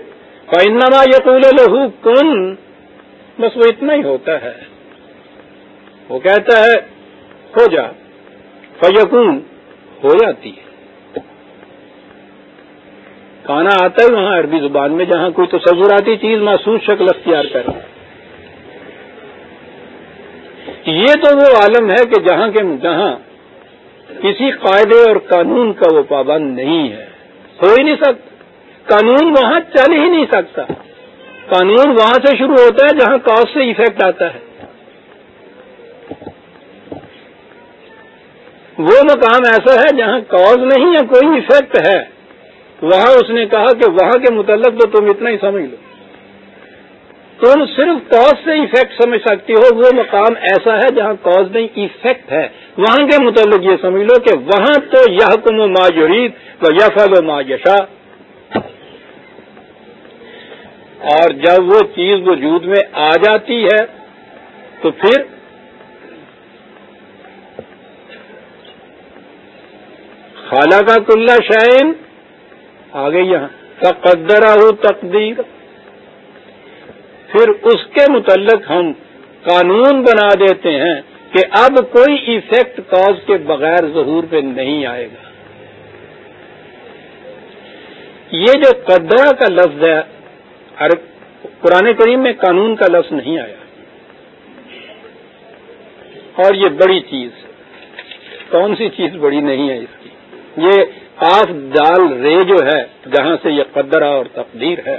فنما یقول لہو کن بس وہ اتنا ہی ہوتا ہے۔ وہ کہتا ہے ہو جا فیقون ہو جاتی ہے۔ کھانا آتا ہے وہاں عربی زبان میں، جہاں کوئی تصوراتی چیز محسوس شکل اختیار کرے یہ تو وہ عالم ہے کہ جہاں کے جہاں کسی قاعدے اور قانون کا وہ پابند نہیں ہے۔ ہو ہی نہیں سکتا۔ قانون وہاں چل ہی نہیں سکتا۔ قانون وہاں سے شروع ہوتا ہے جہاں کاس سے ایفیکٹ آتا ہے۔ وہ مقام ایسا ہے جہاں کاز نہیں ہے، کوئی افیکٹ ہے۔ وہاں اس نے کہا کہ وہاں کے متعلق تو تم اتنا ہی سمجھ لو۔ تم صرف کاز سے افیکٹ سمجھ سکتی ہو، وہ مقام ایسا ہے جہاں کاز نہیں افیکٹ ہے۔ وہاں کے متعلق یہ سمجھ لو کہ وہاں تو یہ کم و ماجرید و یفل و ماجشا اور جب وہ چیز وجود میں آ جاتی ہے، تو پھر خالہ کا کلّا شائن آ گئی یہاں. تقدرہ ہو تقدیر. پھر اس کے متعلق ہم قانون بنا دیتے ہیں کہ اب کوئی ایفیکٹ کاز کے بغیر ظہور پہ نہیں آئے گا. یہ جو قدرہ کا لفظ ہے قرآن کریم میں قانون کا لفظ نہیں آیا. اور یہ بڑی چیز. کون سی چیز بڑی نہیں ہے اس یہ آف دال رے جو ہے، جہاں سے یہ قدرہ اور تقدیر ہے۔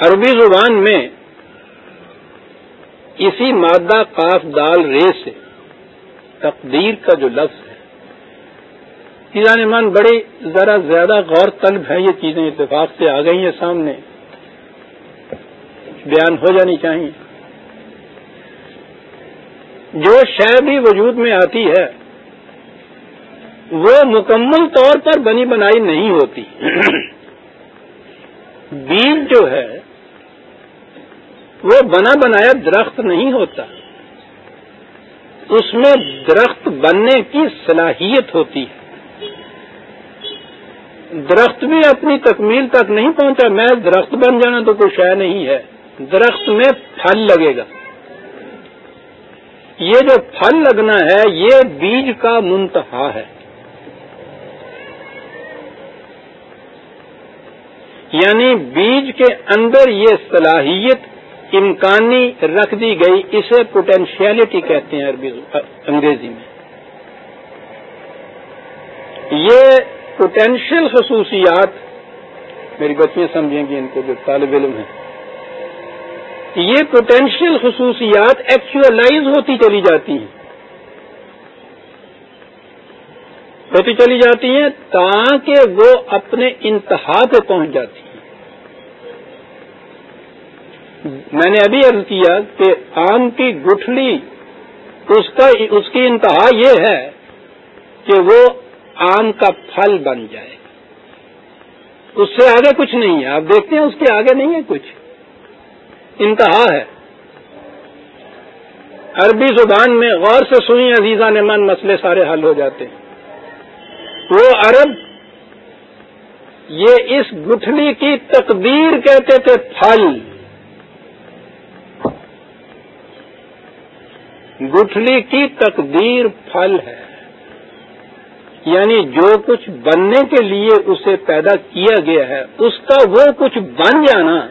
عربی زبان میں اسی مادہ کاف دال رے سے تقدیر کا جو لفظ ہے۔ ایران ایمان بڑی ذرا زیادہ غور طلب ہے یہ چیزیں اتفاق سے آ گئی ہیں سامنے۔ بیان ہو جانی چاہیے۔ جو شے بھی وجود میں آتی ہے، وہ مکمل طور پر بنی بنائی نہیں ہوتی۔ بیج جو ہے، وہ بنا بنایا درخت نہیں ہوتا۔ اس میں درخت بننے کی صلاحیت ہوتی ہے۔ درخت بھی اپنی تکمیل تک نہیں پہنچا، میں درخت بن جانا تو کوئی شے نہیں ہے۔ درخت میں پھل لگے گا۔ یہ جو پھل لگنا ہے، یہ بیج کا منتہا ہے۔ یعنی بیج کے اندر یہ صلاحیت امکانی رکھ دی گئی، اسے پوٹینشیلٹی کہتے ہیں عربی انگریزی میں۔ یہ پوٹینشیل خصوصیات، میری بچیاں سمجھیں گی ان کو جو طالب علم ہیں۔ یہ پوٹینشیل خصوصیات ایکچولائز ہوتی چلی جاتی ہیں۔ ہوتی چلی جاتی ہیں تاکہ وہ اپنے انتہا پہ پہنچ جاتی ہیں۔ میں نے ابھی عرض کیا کہ آم کی گٹھلی، اس کا، اس کی انتہا یہ ہے کہ وہ آم کا پھل بن جائے۔ اس سے آگے کچھ نہیں ہے۔ آپ دیکھتے ہیں اس کے آگے نہیں ہے کچھ۔ انتہا ہے۔ عربی زبان میں غور سے سنی عزیزہ نے من مسئلے سارے حل ہو جاتے ہیں۔ وہ عرب یہ اس گٹھلی کی تقدیر کہتے تھے، پھل۔ گٹھلی کی تقدیر پھل ہے۔ یعنی جو کچھ بننے کے لیے اسے پیدا کیا گیا ہے، اس کا وہ کچھ بن جانا۔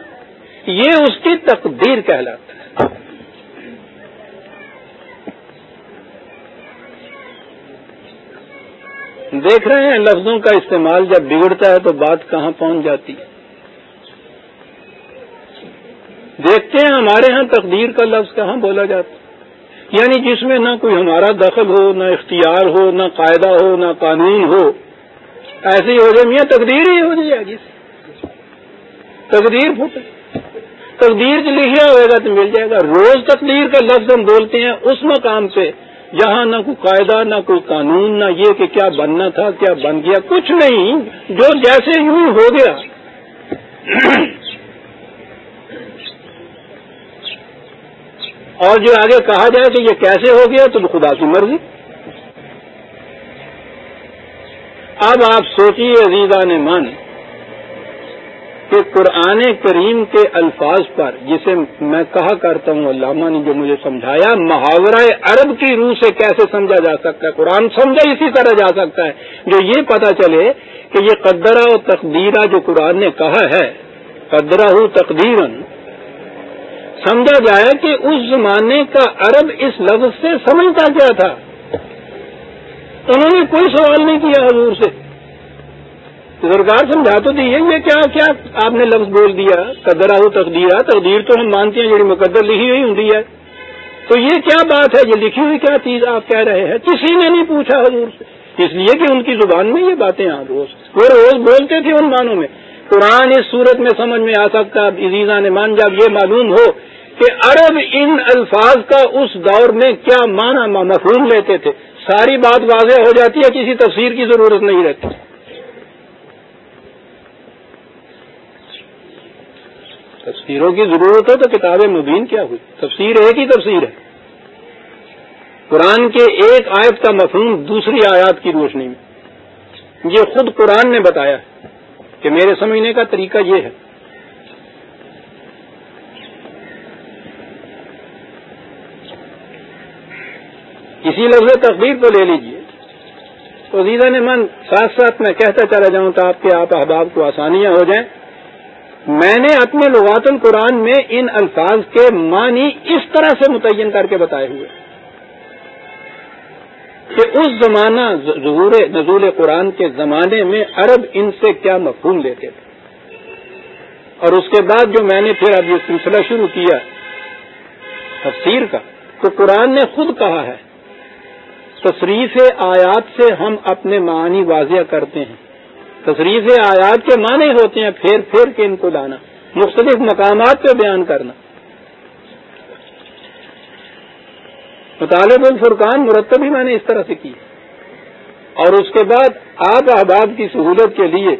یہ اس کی تقدیر کہلاتا ہے۔ دیکھ رہے ہیں لفظوں کا استعمال جب بگڑتا ہے تو بات کہاں پہنچ جاتی ہے۔ دیکھتے ہیں ہمارے ہاں تقدیر کا لفظ کہاں بولا جاتا یعنی جس میں نہ کوئی ہمارا دخل ہو، نہ اختیار ہو، نہ قاعدہ ہو، نہ قانون ہو۔ ایسی ہو جائے، میاں تقدیر ہی ہو جائے گی۔ تقدیر پھوٹے۔ تقدیر جو لکھا ہوئے گا تو مل جائے گا۔ روز تقدیر کا لفظ ہم بولتے ہیں اس مقام پہ جہاں نہ کوئی قاعدہ، نہ کوئی قانون، نہ یہ کہ کیا بننا تھا، کیا بن گیا، کچھ نہیں، جو جیسے یوں ہو گیا۔ اور جو آگے کہا جائے کہ یہ کیسے ہو گیا، تو خدا کی مرضی۔ اب آپ سوچیے عزیزہ نے من کہ قرآن کریم کے الفاظ پر، جسے میں کہا کرتا ہوں، علامہ نے جو مجھے سمجھایا، محاورہ عرب کی روح سے کیسے سمجھا جا سکتا ہے؟ قرآن سمجھا اسی طرح جا سکتا ہے۔ جو یہ پتا چلے کہ یہ قدرہ و تقدیرہ جو قرآن نے کہا ہے، قدرہ ہو تقدیرن، سمجھا جائے کہ اس زمانے کا عرب اس لفظ سے سمجھتا کیا تھا۔ انہوں نے کوئی سوال نہیں کیا حضور سے۔ سرکار سمجھا تو دیے یہ کیا کیا آپ نے لفظ بول دیا؟ قدر آؤ تقدیر تقدیر تو ہم مانتے ہیں جی مقدر لکھی ہوئی ہوں ہے۔ تو یہ کیا بات ہے؟ یہ لکھی ہوئی کیا چیز آپ کہہ رہے ہیں؟ کسی نے نہیں پوچھا حضور سے۔ اس لیے کہ ان کی زبان میں یہ باتیں آ روز وہ روز بولتے تھے ان معنوں میں۔ قرآن اس صورت میں سمجھ میں آ سکتا عزیزہ نے مان، جب یہ معلوم ہو کہ عرب ان الفاظ کا اس دور میں کیا معنی، مفہوم لیتے تھے۔ ساری بات واضح ہو جاتی ہے، کسی تفسیر کی ضرورت نہیں رہتی۔ تفسیروں کی ضرورت ہو تو کتاب مبین کیا ہوئی؟ تفسیر ایک ہی تفسیر ہے۔ قرآن کے ایک آیت کا مفہوم دوسری آیات کی روشنی میں۔ یہ خود قرآن نے بتایا کہ میرے سمجھنے کا طریقہ یہ ہے۔ اسی لفظ تقدیر کو لے لیجیے۔ تو عزیزہ نے من ساتھ ساتھ میں کہتا چلا جاؤں تو آپ کے آپ احباب کو آسانیاں ہو جائیں۔ میں نے اپنے لغات القرآن میں ان الفاظ کے معنی اس طرح سے متعین کر کے بتائے ہوئے کہ اس زمانہ ظہور نزول قرآن کے زمانے میں عرب ان سے کیا مفہوم لیتے تھے؟ اور اس کے بعد جو میں نے پھر اب یہ سلسلہ شروع کیا تفسیر کا، تو قرآن نے خود کہا ہے، تصریف آیات سے ہم اپنے معنی واضح کرتے ہیں۔ تصریف آیات کے معنی ہوتے ہیں، پھر پھر کے ان کو لانا، مختلف مقامات پہ بیان کرنا۔ مطالب الفرقان مرتب ہی میں نے اس طرح سے کی۔ اور اس کے بعد آپ احباب کی سہولت کے لیے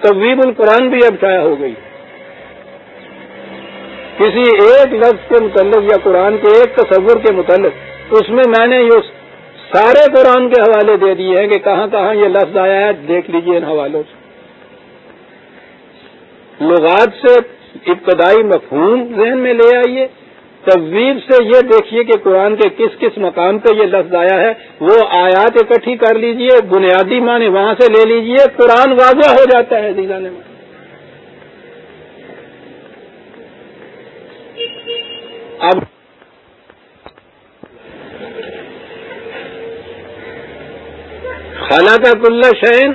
تبویب القرآن بھی اب شائع ہو گئی۔ کسی ایک لفظ کے متعلق یا قرآن کے ایک تصور کے متعلق، اس میں میں نے یہ سارے قرآن کے حوالے دے دیے ہیں کہ کہاں کہاں یہ لفظ آیا ہے، دیکھ لیجیے ان حوالوں سے۔ لغات سے ابتدائی مفہوم ذہن میں لے آئیے تصویر سے یہ دیکھیے کہ قرآن کے کس کس مقام پہ یہ لفظ آیا ہے۔ وہ آیات اکٹھی کر لیجیے، بنیادی معنی وہاں سے لے لیجیے، قرآن واضح ہو جاتا ہے دیزا نے۔ اب خالہ کا کل شین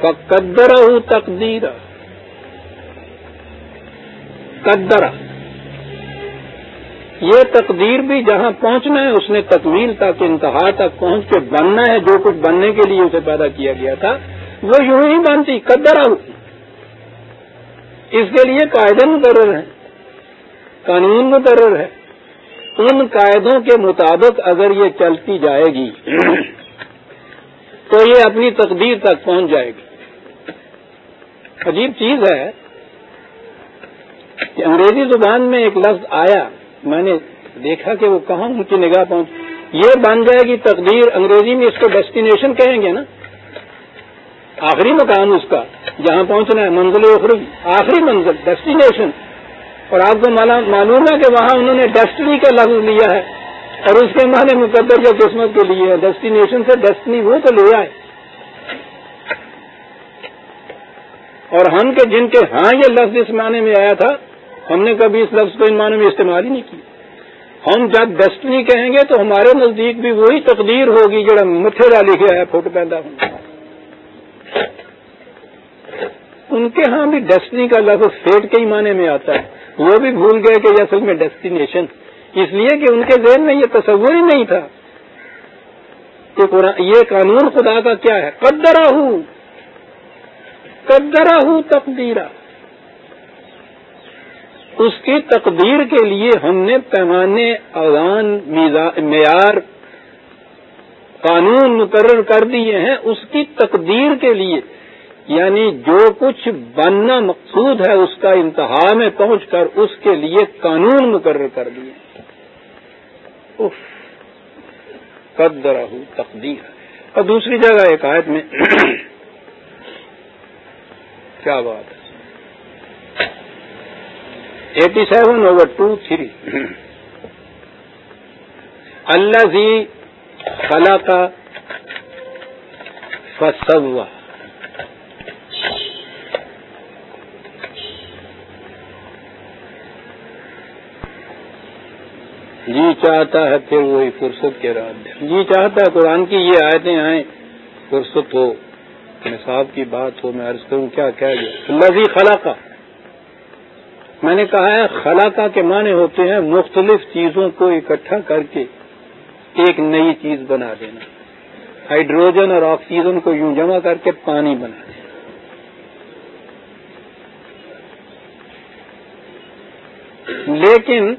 قدر تقدیر قدر. یہ تقدیر بھی جہاں پہنچنا ہے، اس نے تکمیل تک، انتہا تک پہنچ کے بننا ہے، جو کچھ بننے کے لیے اسے پیدا کیا گیا تھا، وہ یوں ہی بنتی، قدر. اس کے لیے قاعدے مقرر ہے قانون مقرر ہے ان قاعدوں کے مطابق اگر یہ چلتی جائے گی تو یہ اپنی تقدیر تک پہنچ جائے گی۔ عجیب چیز ہے کہ انگریزی زبان میں ایک لفظ آیا، میں نے دیکھا کہ وہ کہاں ان کی نگاہ پہنچ، یہ بن جائے گی تقدیر، انگریزی میں اس کو ڈیسٹینیشن کہیں گے نا۔ آخری مقام اس کا، جہاں پہنچنا ہے، منزل اخری، آخری منزل ڈیسٹینیشن اور آپ کو معلوم ہے کہ وہاں انہوں نے ڈیسٹنی کا لفظ لیا ہے اور اس کے معنی مقدر یا قسمت کے لیے ڈیسٹینیشن سے ڈیسٹنی وہ تو لے آئے۔ اور ہم کے جن کے ہاں یہ لفظ اس معنی میں آیا تھا۔ ہم نے کبھی اس لفظ کو ان معنی میں استعمال ہی نہیں کیا۔ ہم جب ڈیسٹنی کہیں گے تو ہمارے نزدیک بھی وہی تقدیر ہوگی جڑا متھے کا لکھا ہے فوٹ پیدا ہوں ان کے ہاں بھی ڈیسٹنی کا لفظ فیٹ کے ہی معنی میں آتا ہے۔ وہ بھی بھول گئے کہ یہ اصل میں ڈیسٹینیشن اس لیے کہ ان کے ذہن میں یہ تصور ہی نہیں تھا کہ یہ قانون خدا کا کیا ہے؟ قدرا ہوں قدرا ہوں تقدیرہ اس کی تقدیر کے لیے ہم نے پیمانے، اذان معیار، قانون مقرر کر دیے ہیں، اس کی تقدیر کے لیے۔ یعنی جو کچھ بننا مقصود ہے اس کا انتہا میں پہنچ کر اس کے لیے قانون مقرر کر دیے قدر تقدیر۔ اور دوسری جگہ ایک آیت میں کیا بات ہے۔ Eighty seven over two three. اللہ زی خلا کا فسوا۔ جی چاہتا ہے پھر وہی فرصت کے رات جی چاہتا ہے قرآن کی یہ آیتیں آئیں، فرصت ہو نصاب کی بات ہو، میں عرض کروں کیا کہہ گیا اللہ زی خلا کا میں نے کہا ہے خلاقہ کے معنی ہوتے ہیں مختلف چیزوں کو اکٹھا کر کے ایک نئی چیز بنا دینا۔ ہائیڈروجن اور آکسیجن کو یوں جمع کر کے پانی بنا دینا۔ لیکن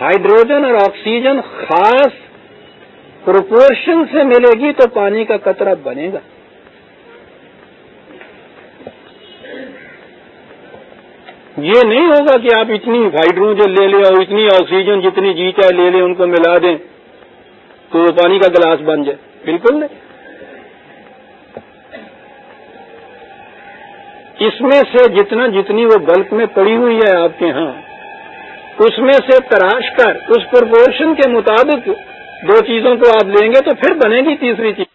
ہائیڈروجن اور آکسیجن خاص پروپورشن سے ملے گی تو پانی کا قطرہ بنے گا۔ یہ نہیں ہوگا کہ آپ اتنی ہائیڈروجن لے لیں اور اتنی آکسیجن جتنی جی چاہے لے لیں، ان کو ملا دیں تو وہ پانی کا گلاس بن جائے۔ بالکل نہیں۔ اس میں سے جتنا جتنی وہ بلک میں پڑی ہوئی ہے آپ کے ہاں اس میں سے تراش کر، اس پرپورشن کے مطابق دو چیزوں کو آپ لیں گے تو پھر بنے گی تیسری چیز۔